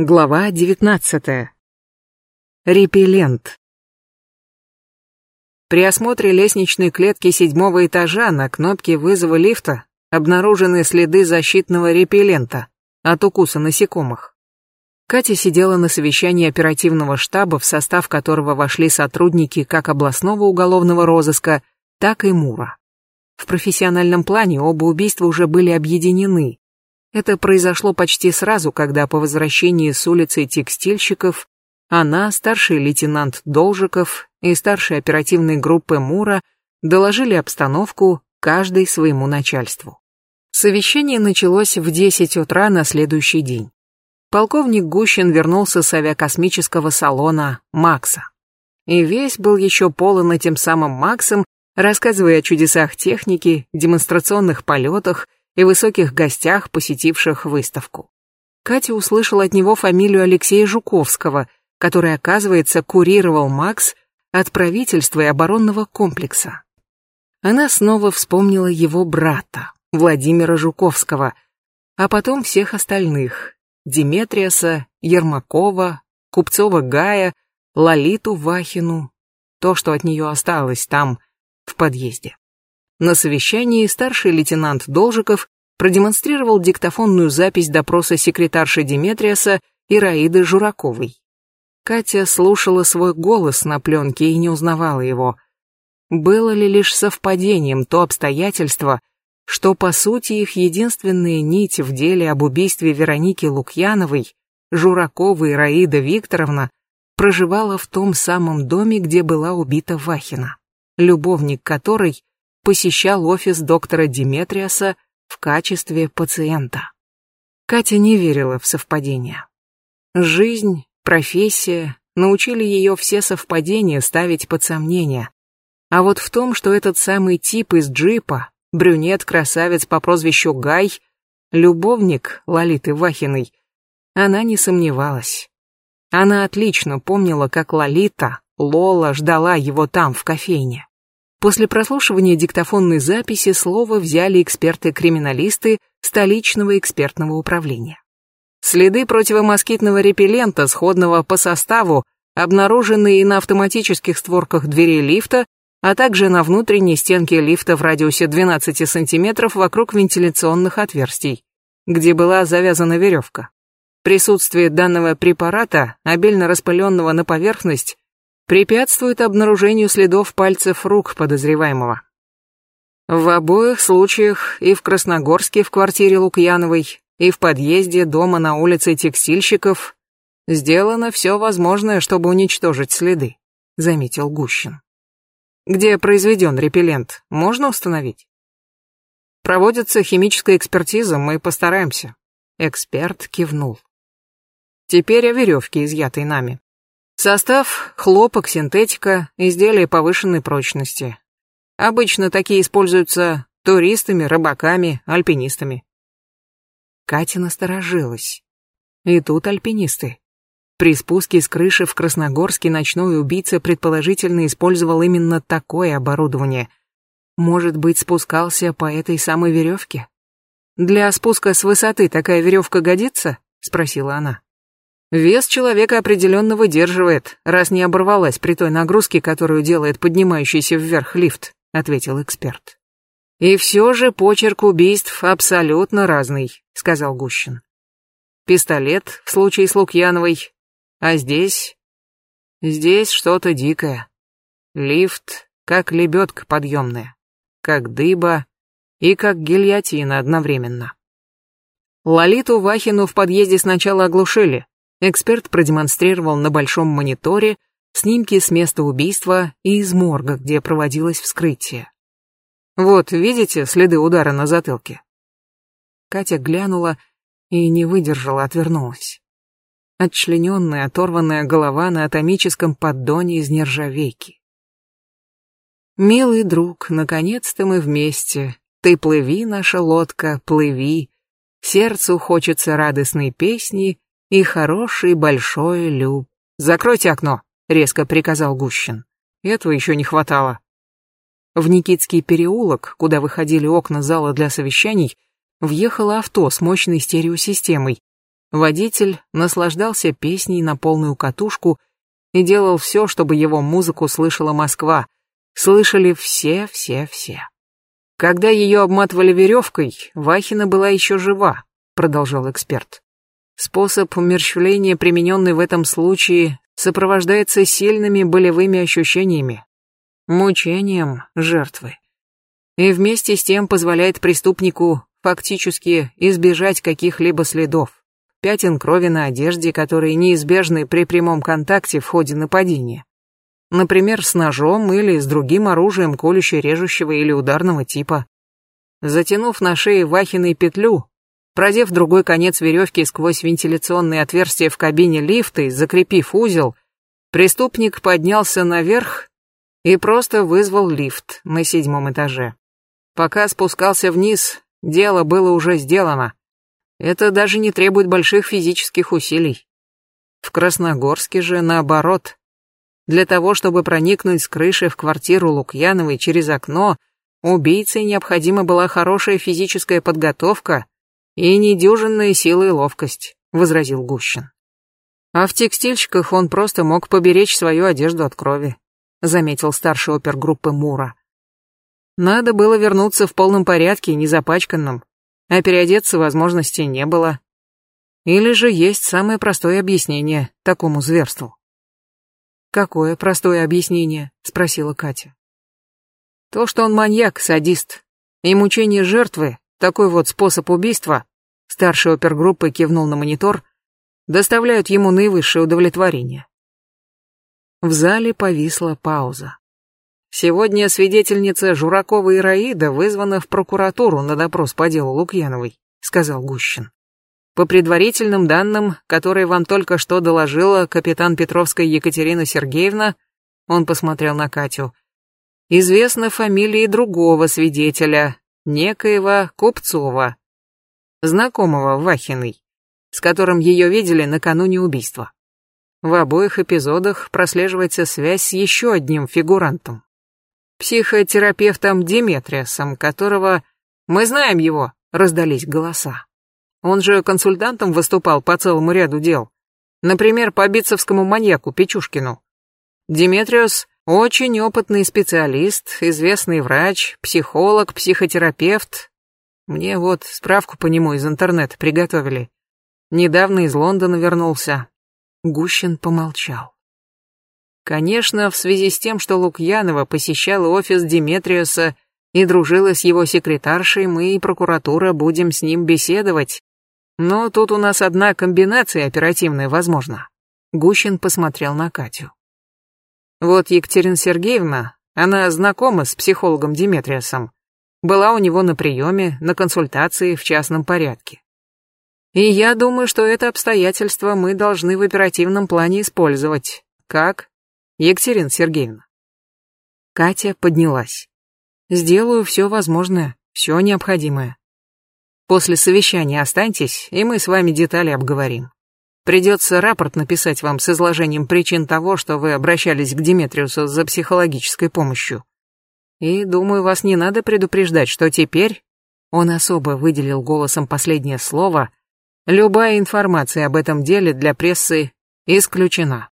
Глава 19. Репеллент. При осмотре лестничной клетки седьмого этажа на кнопке вызова лифта обнаружены следы защитного репеллента от укуса насекомых. Катя сидела на совещании оперативного штаба, в состав которого вошли сотрудники как областного уголовного розыска, так и МУРа. В профессиональном плане оба убийства уже были объединены, это произошло почти сразу, когда по возвращении с улицы текстильщиков она, старший лейтенант Должиков и старший оперативной группы Мура доложили обстановку каждый своему начальству. Совещание началось в 10 утра на следующий день. Полковник Гущин вернулся с авиакосмического салона «Макса». И весь был еще полон этим самым Максом, рассказывая о чудесах техники, демонстрационных полетах и высоких гостях, посетивших выставку. Катя услышала от него фамилию Алексея Жуковского, который, оказывается, курировал Макс от правительства и оборонного комплекса. Она снова вспомнила его брата, Владимира Жуковского, а потом всех остальных – Диметриаса, Ермакова, Купцова Гая, Лолиту Вахину, то, что от нее осталось там, в подъезде. На совещании старший лейтенант Должиков продемонстрировал диктофонную запись допроса секретарши Диметриаса и Раиды Жураковой. Катя слушала свой голос на пленке и не узнавала его. Было ли лишь совпадением то обстоятельство, что по сути их единственная нить в деле об убийстве Вероники Лукьяновой, Жураковой Раида Викторовна, проживала в том самом доме, где была убита Вахина, любовник которой посещал офис доктора Диметриаса в качестве пациента. Катя не верила в совпадения. Жизнь, профессия научили ее все совпадения ставить под сомнение. А вот в том, что этот самый тип из джипа, брюнет-красавец по прозвищу Гай, любовник Лолиты Вахиной, она не сомневалась. Она отлично помнила, как Лолита, Лола ждала его там, в кофейне. После прослушивания диктофонной записи слово взяли эксперты-криминалисты столичного экспертного управления. Следы противомоскитного репеллента, сходного по составу, обнаружены и на автоматических створках дверей лифта, а также на внутренней стенке лифта в радиусе 12 см вокруг вентиляционных отверстий, где была завязана веревка. Присутствие данного препарата, обильно распыленного на поверхность, препятствует обнаружению следов пальцев рук подозреваемого. В обоих случаях и в Красногорске в квартире Лукьяновой, и в подъезде дома на улице текстильщиков сделано все возможное, чтобы уничтожить следы, заметил Гущин. Где произведен репеллент, можно установить? Проводится химическая экспертиза, мы постараемся. Эксперт кивнул. Теперь о веревке, изъятой нами. Состав – хлопок, синтетика, изделия повышенной прочности. Обычно такие используются туристами, рыбаками, альпинистами. Катя насторожилась. И тут альпинисты. При спуске с крыши в Красногорске ночной убийца предположительно использовал именно такое оборудование. Может быть, спускался по этой самой веревке? Для спуска с высоты такая веревка годится? Спросила она. Вес человека определенно выдерживает, раз не оборвалась при той нагрузке, которую делает поднимающийся вверх лифт, ответил эксперт. И все же почерк убийств абсолютно разный, сказал Гущин. Пистолет в случае с Лукьяновой, а здесь... Здесь что-то дикое. Лифт, как лебедка подъемная, как дыба и как гильотина одновременно. Лолиту Вахину в подъезде сначала оглушили, Эксперт продемонстрировал на большом мониторе снимки с места убийства и из морга, где проводилось вскрытие. Вот, видите следы удара на затылке? Катя глянула и не выдержала, отвернулась. Отчлененная, оторванная голова на атомическом поддоне из нержавейки. «Милый друг, наконец-то мы вместе. Ты плыви, наша лодка, плыви. Сердцу хочется радостной песни, и хороший большой люб. «Закройте окно», — резко приказал Гущин. Этого еще не хватало. В Никитский переулок, куда выходили окна зала для совещаний, въехало авто с мощной стереосистемой, Водитель наслаждался песней на полную катушку и делал все, чтобы его музыку слышала Москва. Слышали все, все, все. Когда ее обматывали веревкой, Вахина была еще жива, продолжал эксперт. Способ умерщвления, примененный в этом случае, сопровождается сильными болевыми ощущениями, мучением жертвы. И вместе с тем позволяет преступнику фактически избежать каких-либо следов, пятен крови на одежде, которые неизбежны при прямом контакте в ходе нападения. Например, с ножом или с другим оружием колюще-режущего или ударного типа. Затянув на шее Вахиной петлю, продев другой конец веревки сквозь вентиляционные отверстия в кабине лифта и закрепив узел, преступник поднялся наверх и просто вызвал лифт на седьмом этаже. Пока спускался вниз, дело было уже сделано. Это даже не требует больших физических усилий. В Красногорске же наоборот. Для того, чтобы проникнуть с крыши в квартиру Лукьяновой через окно, убийце необходима была хорошая физическая подготовка и недюжинная сила и ловкость, возразил Гущин. А в текстильщиках он просто мог поберечь свою одежду от крови, заметил старший опергруппы Мура. Надо было вернуться в полном порядке, не запачканном, а переодеться возможности не было. Или же есть самое простое объяснение такому зверству. «Какое простое объяснение?» — спросила Катя. «То, что он маньяк, садист, и мучение жертвы, такой вот способ убийства, старший опергруппы кивнул на монитор, доставляют ему наивысшее удовлетворение». В зале повисла пауза. Сегодня свидетельница Журакова Ираида вызвана в прокуратуру на допрос по делу Лукьяновой, сказал Гущин. По предварительным данным, которые вам только что доложила капитан Петровская Екатерина Сергеевна, он посмотрел на Катю, известна фамилия другого свидетеля, некоего Купцова, знакомого Вахиной, с которым ее видели накануне убийства. В обоих эпизодах прослеживается связь с еще одним фигурантом психотерапевтом Диметриасом, которого... Мы знаем его, раздались голоса. Он же консультантом выступал по целому ряду дел. Например, по битцевскому маньяку Печушкину. Диметриус очень опытный специалист, известный врач, психолог, психотерапевт. Мне вот справку по нему из интернета приготовили. Недавно из Лондона вернулся. Гущин помолчал. Конечно, в связи с тем, что Лукьянова посещала офис Диметриуса и дружила с его секретаршей, мы и прокуратура будем с ним беседовать. Но тут у нас одна комбинация оперативная возможна. Гущин посмотрел на Катю. Вот Екатерина Сергеевна, она знакома с психологом Диметриусом, была у него на приеме, на консультации в частном порядке. И я думаю, что это обстоятельство мы должны в оперативном плане использовать. Как? Екатерина Сергеевна. Катя поднялась. Сделаю все возможное, все необходимое. После совещания останьтесь, и мы с вами детали обговорим. Придется рапорт написать вам с изложением причин того, что вы обращались к Диметриусу за психологической помощью. И, думаю, вас не надо предупреждать, что теперь, он особо выделил голосом последнее слово, любая информация об этом деле для прессы исключена.